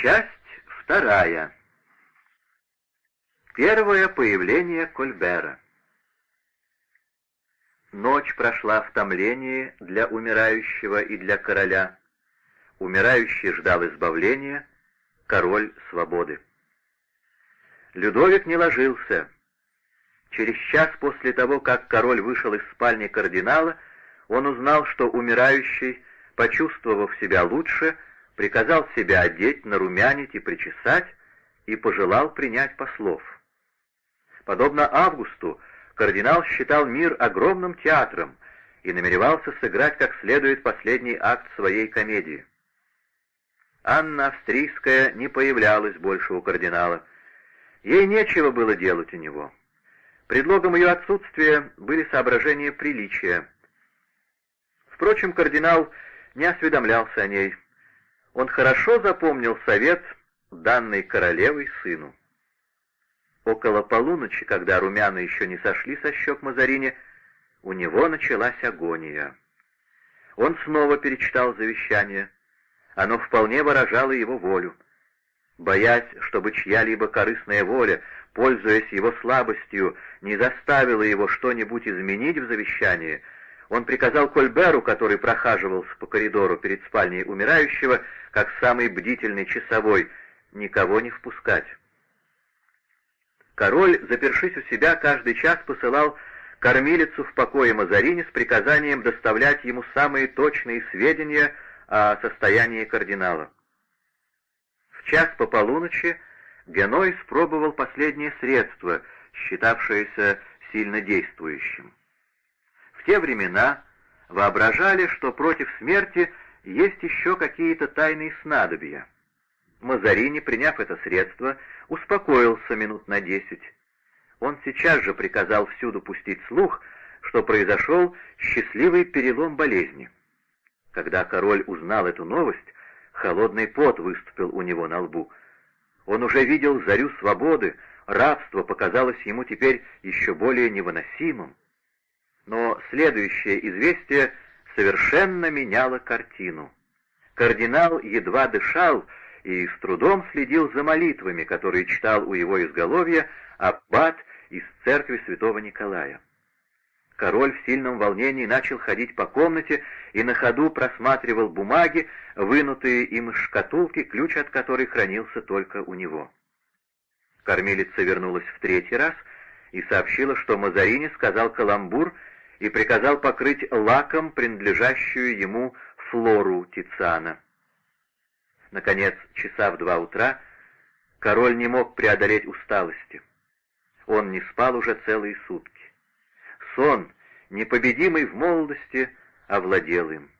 Часть вторая. Первое появление Кольбера. Ночь прошла в томлении для умирающего и для короля. Умирающий ждал избавления, король — свободы. Людовик не ложился. Через час после того, как король вышел из спальни кардинала, он узнал, что умирающий, почувствовав себя лучше, приказал себя одеть, нарумянить и причесать, и пожелал принять послов. Подобно Августу, кардинал считал мир огромным театром и намеревался сыграть как следует последний акт своей комедии. Анна Австрийская не появлялась больше у кардинала. Ей нечего было делать у него. Предлогом ее отсутствия были соображения приличия. Впрочем, кардинал не осведомлялся о ней. Он хорошо запомнил совет, данный королевой сыну. Около полуночи, когда румяна еще не сошли со щек Мазарини, у него началась агония. Он снова перечитал завещание. Оно вполне выражало его волю. Боясь, чтобы чья-либо корыстная воля, пользуясь его слабостью, не заставила его что-нибудь изменить в завещании, он приказал Кольберу, который прохаживался по коридору перед спальней умирающего, как самый бдительный часовой, никого не впускать. Король, запершись у себя, каждый час посылал кормилицу в покое Мазарини с приказанием доставлять ему самые точные сведения о состоянии кардинала. В час по полуночи Геной испробовал последнее средство, считавшееся сильно действующим. В те времена воображали, что против смерти есть еще какие-то тайные снадобья. Мазарини, приняв это средство, успокоился минут на десять. Он сейчас же приказал всюду пустить слух, что произошел счастливый перелом болезни. Когда король узнал эту новость, холодный пот выступил у него на лбу. Он уже видел зарю свободы, рабство показалось ему теперь еще более невыносимым. Но следующее известие совершенно меняло картину. Кардинал едва дышал, и с трудом следил за молитвами, которые читал у его изголовья аббат из церкви святого Николая. Король в сильном волнении начал ходить по комнате и на ходу просматривал бумаги, вынутые им из шкатулки, ключ от которой хранился только у него. Кормилица вернулась в третий раз и сообщила, что Мазарини сказал каламбур и приказал покрыть лаком принадлежащую ему флору Тициана. Наконец, часа в два утра, король не мог преодолеть усталости. Он не спал уже целые сутки. Сон, непобедимый в молодости, овладел им.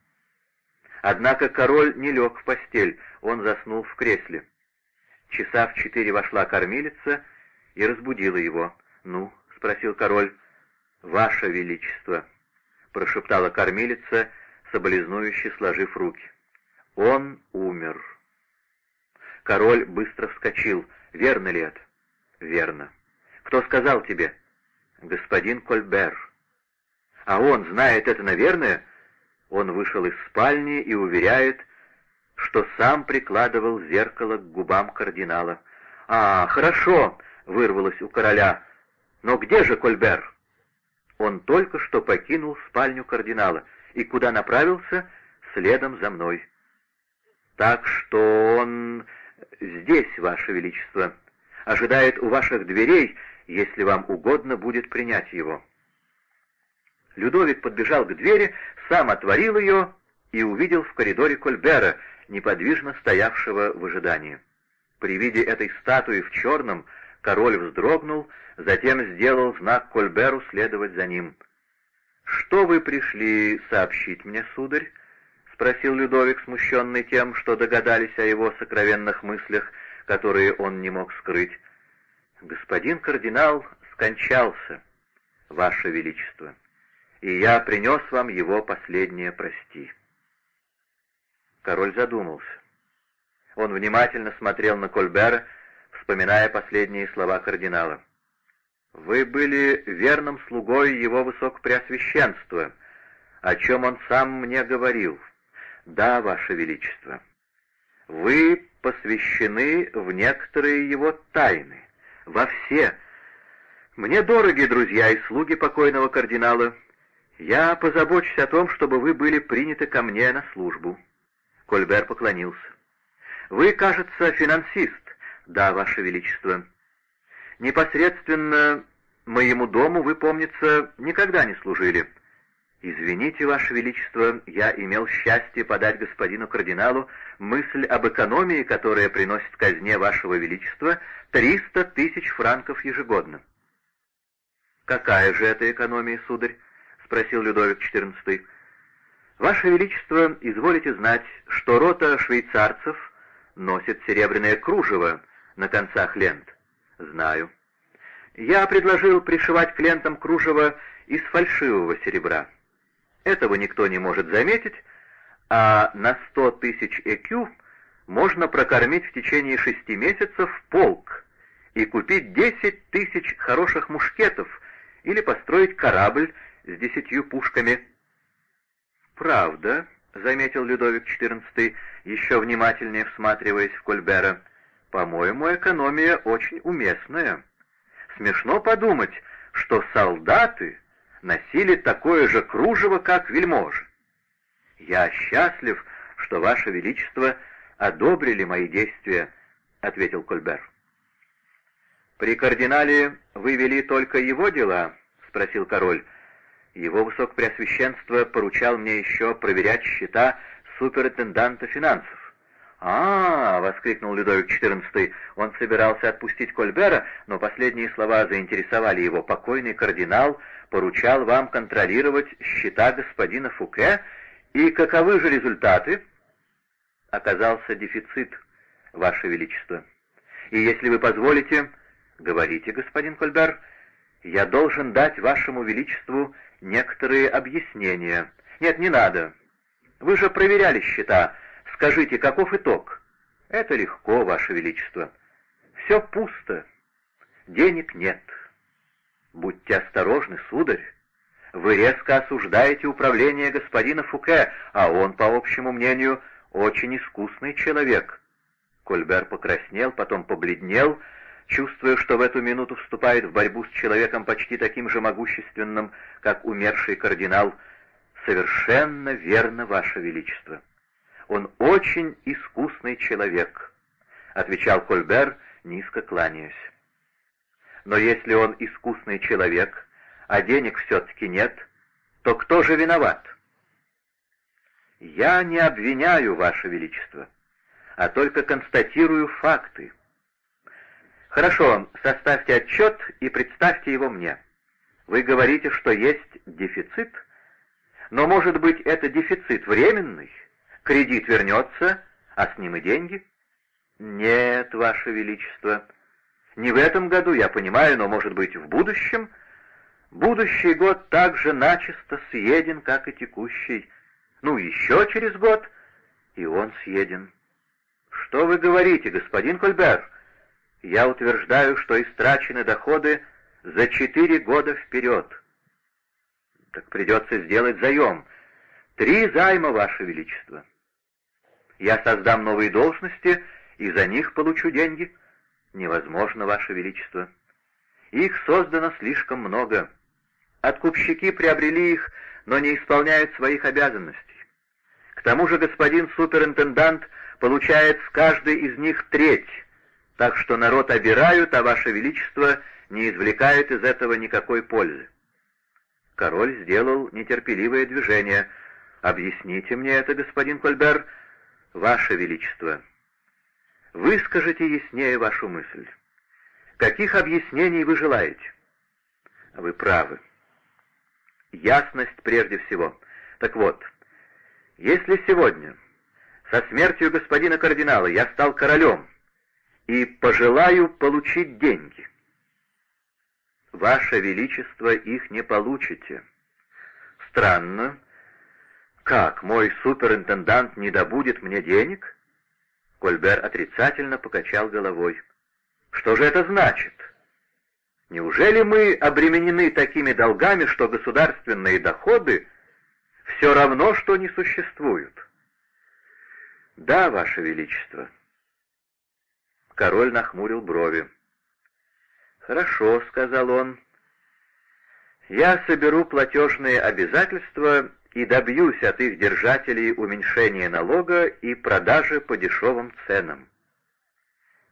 Однако король не лег в постель, он заснул в кресле. Часа в четыре вошла кормилица и разбудила его. «Ну?» — спросил король. «Ваше Величество!» — прошептала кормилица, соболезнующе сложив руки. «Он умер». Король быстро вскочил. «Верно ли это?» «Верно». «Кто сказал тебе?» «Господин Кольбер». «А он знает это, наверное?» Он вышел из спальни и уверяет, что сам прикладывал зеркало к губам кардинала. «А, хорошо!» — вырвалось у короля. «Но где же Кольбер?» Он только что покинул спальню кардинала. И куда направился? Следом за мной. «Так что он здесь, Ваше Величество, ожидает у ваших дверей, если вам угодно будет принять его». Людовик подбежал к двери, сам отворил ее и увидел в коридоре Кольбера, неподвижно стоявшего в ожидании. При виде этой статуи в черном король вздрогнул, затем сделал знак Кольберу следовать за ним. «Что вы пришли сообщить мне, сударь?» спросил Людовик, смущенный тем, что догадались о его сокровенных мыслях, которые он не мог скрыть. «Господин кардинал скончался, Ваше Величество, и я принес вам его последнее прости». Король задумался. Он внимательно смотрел на Кольбера, вспоминая последние слова кардинала. «Вы были верным слугой его высокопреосвященства, о чем он сам мне говорил. «Да, Ваше Величество». «Вы посвящены в некоторые его тайны, во все. Мне дороги друзья и слуги покойного кардинала. Я позабочусь о том, чтобы вы были приняты ко мне на службу». Кольбер поклонился. «Вы, кажется, финансист?» «Да, Ваше Величество». «Непосредственно моему дому вы, помнится, никогда не служили». «Извините, Ваше Величество, я имел счастье подать господину кардиналу мысль об экономии, которая приносит казне Вашего Величества 300 тысяч франков ежегодно». «Какая же это экономия, сударь?» — спросил Людовик XIV. «Ваше Величество, изволите знать, что рота швейцарцев носит серебряное кружево на концах лент». «Знаю». «Я предложил пришивать к лентам кружево из фальшивого серебра». Этого никто не может заметить, а на сто тысяч ЭКЮ можно прокормить в течение шести месяцев полк и купить десять тысяч хороших мушкетов или построить корабль с десятью пушками. «Правда», — заметил Людовик XIV, еще внимательнее всматриваясь в Кольбера, — «по-моему, экономия очень уместная. Смешно подумать, что солдаты носили такое же кружево, как вельможи. «Я счастлив, что Ваше Величество одобрили мои действия», — ответил Кольбер. «При кардинале вы вели только его дела?» — спросил король. «Его высокопреосвященство поручал мне еще проверять счета суперинтенданта финансов. «А, — воскликнул Людовик XIV, — он собирался отпустить Кольбера, но последние слова заинтересовали его. Покойный кардинал поручал вам контролировать счета господина Фуке, и каковы же результаты?» «Оказался дефицит, Ваше Величество. И если вы позволите, говорите, господин Кольбер, я должен дать Вашему Величеству некоторые объяснения. Нет, не надо. Вы же проверяли счета, — Скажите, каков итог? Это легко, Ваше Величество. Все пусто. Денег нет. Будьте осторожны, сударь. Вы резко осуждаете управление господина Фуке, а он, по общему мнению, очень искусный человек. Кольбер покраснел, потом побледнел, чувствуя, что в эту минуту вступает в борьбу с человеком почти таким же могущественным, как умерший кардинал. «Совершенно верно, Ваше Величество». Очень искусный человек», — отвечал Кольбер, низко кланяясь. «Но если он искусный человек, а денег все-таки нет, то кто же виноват?» «Я не обвиняю, Ваше Величество, а только констатирую факты». «Хорошо, составьте отчет и представьте его мне. Вы говорите, что есть дефицит, но, может быть, это дефицит временный?» Кредит вернется, а с ним и деньги? Нет, Ваше Величество. Не в этом году, я понимаю, но, может быть, в будущем? Будущий год так же начисто съеден, как и текущий. Ну, еще через год, и он съеден. Что вы говорите, господин Кольбер? Я утверждаю, что истрачены доходы за четыре года вперед. Так придется сделать заем. Три займа, Ваше Величество. Я создам новые должности и за них получу деньги. Невозможно, Ваше Величество. Их создано слишком много. Откупщики приобрели их, но не исполняют своих обязанностей. К тому же господин суперинтендант получает с каждой из них треть, так что народ обирают, а Ваше Величество не извлекает из этого никакой пользы. Король сделал нетерпеливое движение. «Объясните мне это, господин Кольбер», Ваше Величество, выскажите яснее вашу мысль. Каких объяснений вы желаете? Вы правы. Ясность прежде всего. Так вот, если сегодня, со смертью господина кардинала, я стал королем и пожелаю получить деньги, Ваше Величество их не получите. Странно, «Как, мой суперинтендант не добудет мне денег?» Кольбер отрицательно покачал головой. «Что же это значит? Неужели мы обременены такими долгами, что государственные доходы все равно, что не существуют?» «Да, Ваше Величество». Король нахмурил брови. «Хорошо», — сказал он. «Я соберу платежные обязательства и добьюсь от их держателей уменьшения налога и продажи по дешевым ценам».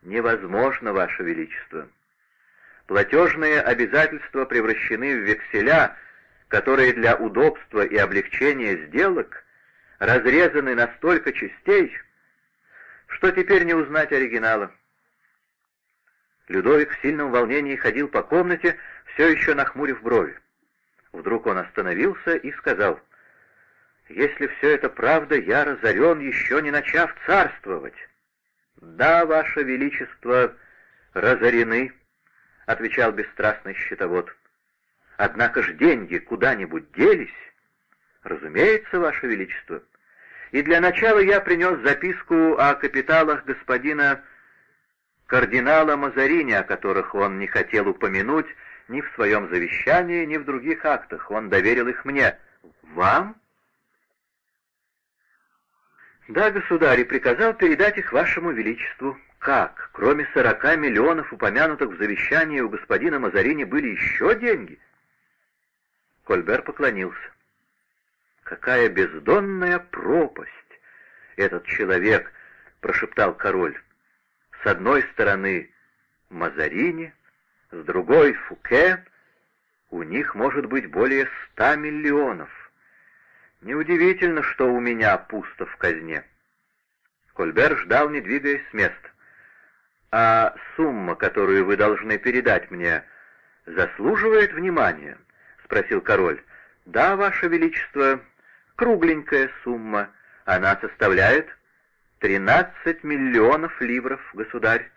«Невозможно, Ваше Величество. Платежные обязательства превращены в векселя, которые для удобства и облегчения сделок разрезаны на столько частей, что теперь не узнать оригинала. Людовик в сильном волнении ходил по комнате, все еще нахмурив брови. Вдруг он остановился и сказал, «Если все это правда, я разорен, еще не начав царствовать». «Да, Ваше Величество, разорены», — отвечал бесстрастный счетовод. «Однако ж деньги куда-нибудь делись?» «Разумеется, Ваше Величество. И для начала я принес записку о капиталах господина кардинала Мазарини, о которых он не хотел упомянуть ни в своем завещании, ни в других актах. Он доверил их мне. Вам? Да, государь, и приказал передать их вашему величеству. Как? Кроме сорока миллионов, упомянутых в завещании у господина Мазарини, были еще деньги? Кольбер поклонился. Какая бездонная пропасть этот человек, прошептал король. С одной стороны Мазарини, с другой Фуке, у них может быть более ста миллионов. Неудивительно, что у меня пусто в казне. Кольбер ждал, не двигаясь с места. «А сумма, которую вы должны передать мне, заслуживает внимания?» — спросил король. «Да, ваше величество, кругленькая сумма. Она составляет «Тринадцать миллионов ливров, государь!»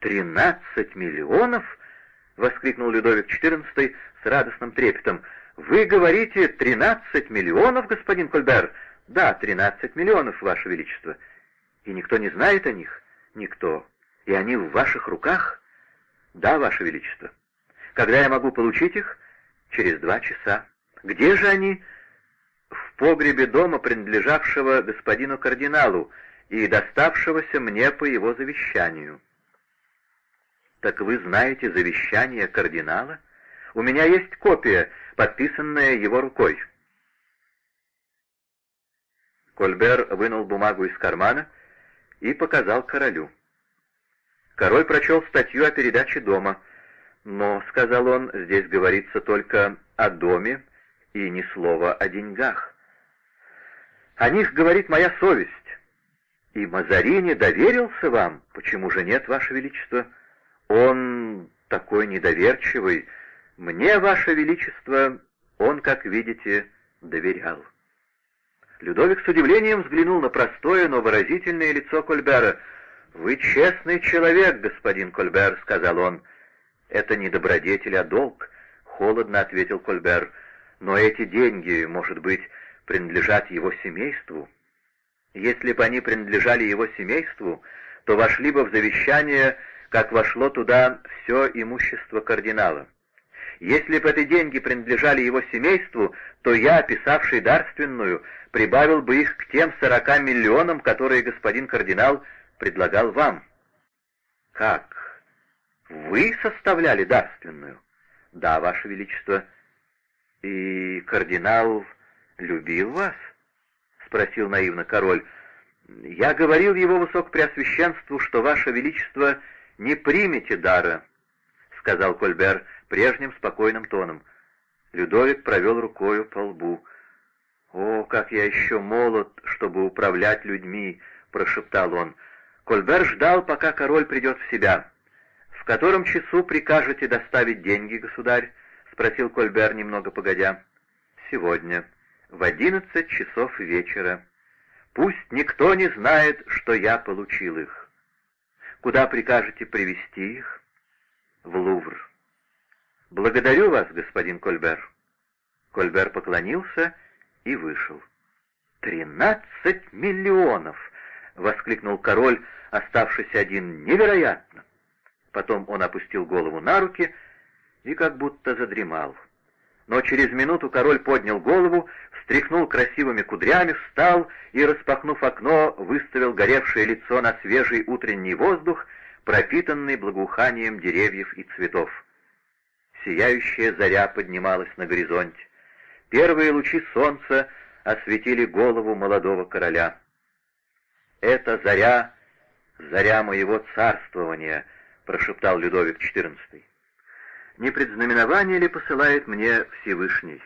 «Тринадцать миллионов?» — воскликнул Людовик XIV с радостным трепетом. «Вы говорите тринадцать миллионов, господин Кольбер?» «Да, тринадцать миллионов, Ваше Величество. И никто не знает о них?» «Никто. И они в ваших руках?» «Да, Ваше Величество. Когда я могу получить их?» «Через два часа». «Где же они?» «В погребе дома, принадлежавшего господину кардиналу, и доставшегося мне по его завещанию. Так вы знаете завещание кардинала? У меня есть копия, подписанная его рукой. Кольбер вынул бумагу из кармана и показал королю. Король прочел статью о передаче дома, но, — сказал он, — здесь говорится только о доме и ни слова о деньгах. О них говорит моя совесть, и Мазарини доверился вам? Почему же нет, Ваше Величество? Он такой недоверчивый. Мне, Ваше Величество, он, как видите, доверял. Людовик с удивлением взглянул на простое, но выразительное лицо Кольбера. «Вы честный человек, господин Кольбер», — сказал он. «Это не добродетель, а долг», — холодно ответил Кольбер. «Но эти деньги, может быть, принадлежат его семейству». Если бы они принадлежали его семейству, то вошли бы в завещание, как вошло туда все имущество кардинала. Если бы эти деньги принадлежали его семейству, то я, писавший дарственную, прибавил бы их к тем сорока миллионам, которые господин кардинал предлагал вам. Как? Вы составляли дарственную? Да, ваше величество. И кардинал любил вас? — спросил наивно король. «Я говорил его высокопреосвященству, что ваше величество не примете дара», — сказал Кольбер прежним спокойным тоном. Людовик провел рукою по лбу. «О, как я еще молод, чтобы управлять людьми!» — прошептал он. Кольбер ждал, пока король придет в себя. «В котором часу прикажете доставить деньги, государь?» — спросил Кольбер немного погодя. «Сегодня», в одиннадцать часов вечера. Пусть никто не знает, что я получил их. Куда прикажете привести их? В Лувр. Благодарю вас, господин Кольбер. Кольбер поклонился и вышел. «Тринадцать миллионов!» — воскликнул король, оставшийся один. «Невероятно!» Потом он опустил голову на руки и как будто задремал. Но через минуту король поднял голову, встряхнул красивыми кудрями, встал и, распахнув окно, выставил горевшее лицо на свежий утренний воздух, пропитанный благоуханием деревьев и цветов. Сияющая заря поднималась на горизонте. Первые лучи солнца осветили голову молодого короля. «Это заря, заря моего царствования», — прошептал Людовик XIV. «Не предзнаменование ли посылает мне Всевышний?»